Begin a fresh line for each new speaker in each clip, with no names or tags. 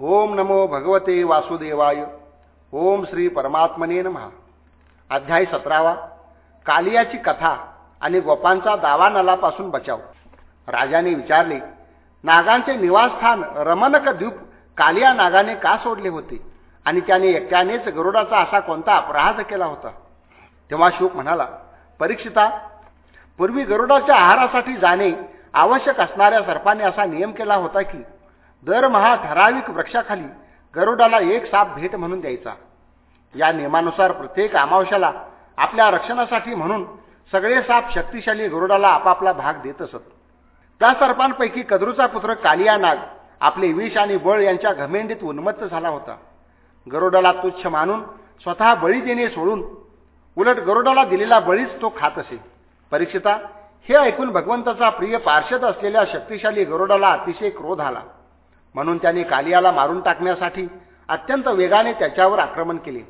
ओम नमो भगवते वासुदेवाय. ओम श्री परमात्मने महा अध्याय सतरावा. कालियाची कथा आणि गोपांचा दावा नलापासून बचाव. राजाने विचारले नागांचे निवासस्थान रमनक द्वीप कालिया नागाने का सोडले होते? आणि त्याने एकट्यानेच गरुडाचा असा कोणता अपराध केला होता? तेव्हा शोक म्हणाला परीक्षिता पूर्वी गरुडाच्या आहारासाठी जाणे आवश्यक असणाऱ्या सर्पाने असा नियम केला होता की दरमहा ठराविक वृक्षाखाली गरुडाला एक साप भेट म्हणून द्यायचा. या नियमानुसार प्रत्येक अमावश्याला आपल्या रक्षणासाठी म्हणून सगळे साप शक्तिशाली गरुडाला आपापला भाग देत असत. त्या सर्पांपैकी कदरूचा पुत्र कालिया नाग आपले विष आणि बळ यांच्या घमेंडीत उन्मत्त झाला होता. गरुडाला तुच्छ मानून स्वतः बळी देणे सोडून उलट गरुडाला दिलेला बळीच तो खात असे. परीक्षिता हे ऐकून भगवंताचा प्रिय पार्षद असलेल्या शक्तिशाली गरुडाला अतिशय क्रोध आला. म्हणून त्याने कालियाला मारून टाकण्यासाठी अत्यंत वेगाने त्याच्यावर आक्रमण केले.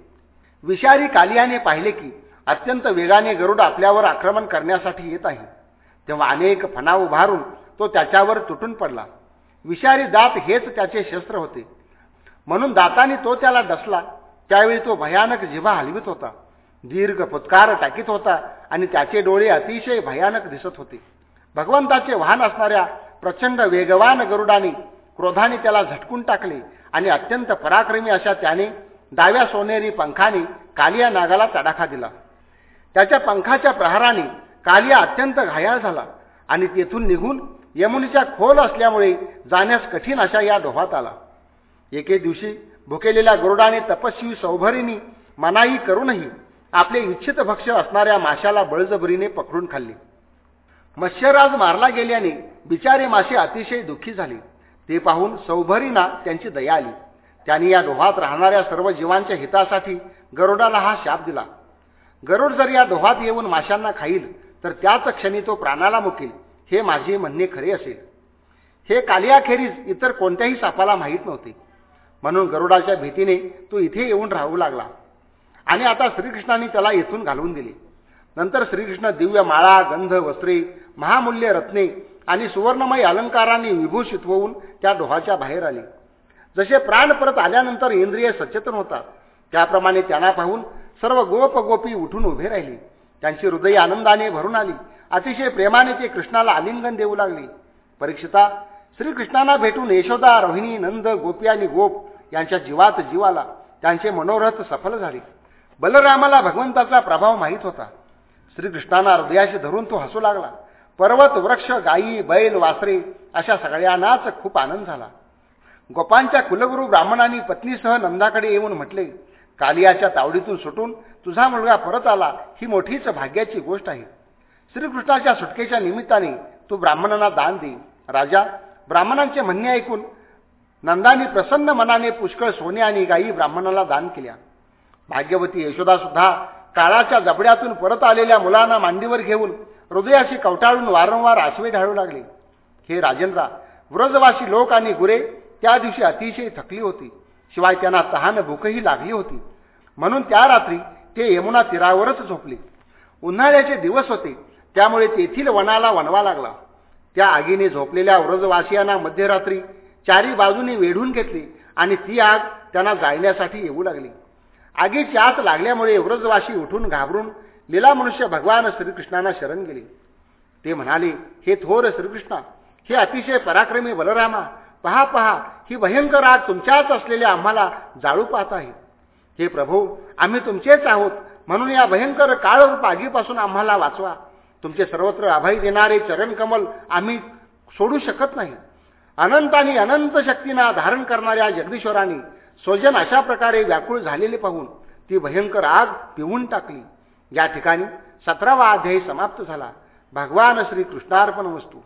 विषारी कालियाने पाहिले की अत्यंत वेगाने गरुड आपल्यावर आक्रमण करण्यासाठी येत आहे. तेव्हा अनेक फणा उभारून तो त्याच्यावर तुटून पडला. विषारी दात हेच त्याचे शस्त्र होते. म्हणून दाताने तो त्याला डसला. त्यावेळी तो भयानक जिभा हलवित होता. दीर्घ फुतकार टाकीत होता आणि त्याचे डोळे अतिशय भयानक दिसत होते. भगवंताचे वाहन असणाऱ्या प्रचंड वेगवान गरुडाने क्रोधाने त्याला झटकून टाकले आणि अत्यंत पराक्रमी अशा त्याने डाव्या सोनेरी पंखाने कालिया नागाला तडाखा दिला. त्याच्या पंखाच्या प्रहाराने कालिया अत्यंत घायाळ झाला आणि तेथून निघून यमुनीच्या खोल असल्यामुळे जाण्यास कठीण अशा या डोहात आला. एके दिवशी भुकेलेल्या गरुडाने तपस्वी सौभरीनी मनाई करूनही आपले इच्छित भक्ष असणाऱ्या माशाला बळजबरीने पकडून खाल्ले. मत्स्यराज मारला गेल्याने बिचारे मासे अतिशय दुःखी झाली. ते पाहून सौभरीना त्यांची दया आली. त्यांनी या दोहात राहणाऱ्या सर्व जीवांच्या हितासाठी गरुडाला हा शाप दिला. गरुड जर या दोहात येऊन माशांना खाईल तर त्याच क्षणी तो प्राणाला मुकेल. हे माझे म्हणणे खरे असेल. हे कालियाखेरीज इतर कोणत्याही सापाला माहीत नव्हते. म्हणून गरुडाच्या भीतीने तो इथे येऊन राहू लागला. आणि आता श्रीकृष्णाने त्याला येथून घालवून दिले. नंतर श्रीकृष्ण दिव्य माळा गंध वस्त्रे महामूल्य रत्ने आणि सुवर्णमय अलंकारांनी विभूषित होऊन त्या डोहाच्या बाहेर आले. जसे प्राण परत आल्यानंतर इंद्रिय सचेतन होतात त्याप्रमाणे त्यांना पाहून सर्व गोप गोपी उठून उभे राहिले. त्यांची हृदय आनंदाने भरून आली. अतिशय प्रेमाने ते कृष्णाला आलिंगन देऊ लागले. परीक्षिता श्रीकृष्णांना भेटून यशोदा रोहिणी नंद गोपी आणि गोप यांच्या जीवात जीवाला त्यांचे मनोरथ सफल झाले. बलरामाला भगवंताचा प्रभाव माहीत होता. श्रीकृष्णांना हृदयाशी धरून तो हसू लागला. पर्वत वृक्ष गायी बैल वासरे अशा सगळ्यांनाच खूप आनंद झाला. गोपांच्या कुलगुरू ब्राह्मणांनी पत्नीसह नंदाकडे येऊन म्हटले कालियाच्या तावडीतून सुटून तुझा मुलगा परत आला ही मोठीच भाग्याची गोष्ट आहे. श्रीकृष्णाच्या सुटकेच्या निमित्ताने तू ब्राह्मणांना दान दे. राजा ब्राह्मणांचे म्हणणे ऐकून नंदानी प्रसन्न मनाने पुष्कळ सोने आणि गायी ब्राह्मणाला दान केल्या. भाग्यवती यशोदा सुद्धा काळाच्या जबड्यातून परत आलेल्या मुलांना मांडीवर घेऊन हृदयाशी कवटाळून वारंवार आसवे ढाळू लागले. हे राजेंद्रा व्रजवासी लोक आणि गुरे त्या दिवशी अतिशय थकली होती. शिवाय त्यांना तहान भूकही लागली होती. म्हणून त्या रात्री ते यमुना तीरावरच झोपले. उन्हाळ्याचे दिवस होते त्यामुळे तेथील वनाला वनवा लागला. त्या आगीने झोपलेल्या व्रजवासियांना मध्यरात्री चारी बाजूने वेढून घेतली आणि ती आग त्यांना जाळण्यासाठी येऊ लागली. आगीची आत लागल्यामुळे व्रजवासी उठून घाबरून लीला मनुष्य भगवान श्रीकृष्णांना शरण गेले. ते म्हणाले हे थोर श्रीकृष्णा हे अतिशय पराक्रमी बलरामा पहा पहा ही भयंकर आग तुमच्याच असलेल्या आम्हाला जाळू पाहत आहे. हे प्रभू आम्ही तुमचेच आहोत म्हणून या भयंकर काळरूप आगीपासून आम्हाला वाचवा. तुमचे सर्वत्र अभय देणारे चरणकमल आम्ही सोडू शकत नाही. अनंत आणि अनंत शक्तींना धारण करणाऱ्या जगदीश्वरांनी स्वजन अशा प्रकारे व्याकुळ झालेले पाहून ती भयंकर आग पिऊन टाकली. या ठिकाणी सतरावा अध्यायी समाप्त झाला. भगवान श्रीकृष्णार्पण वस्तू.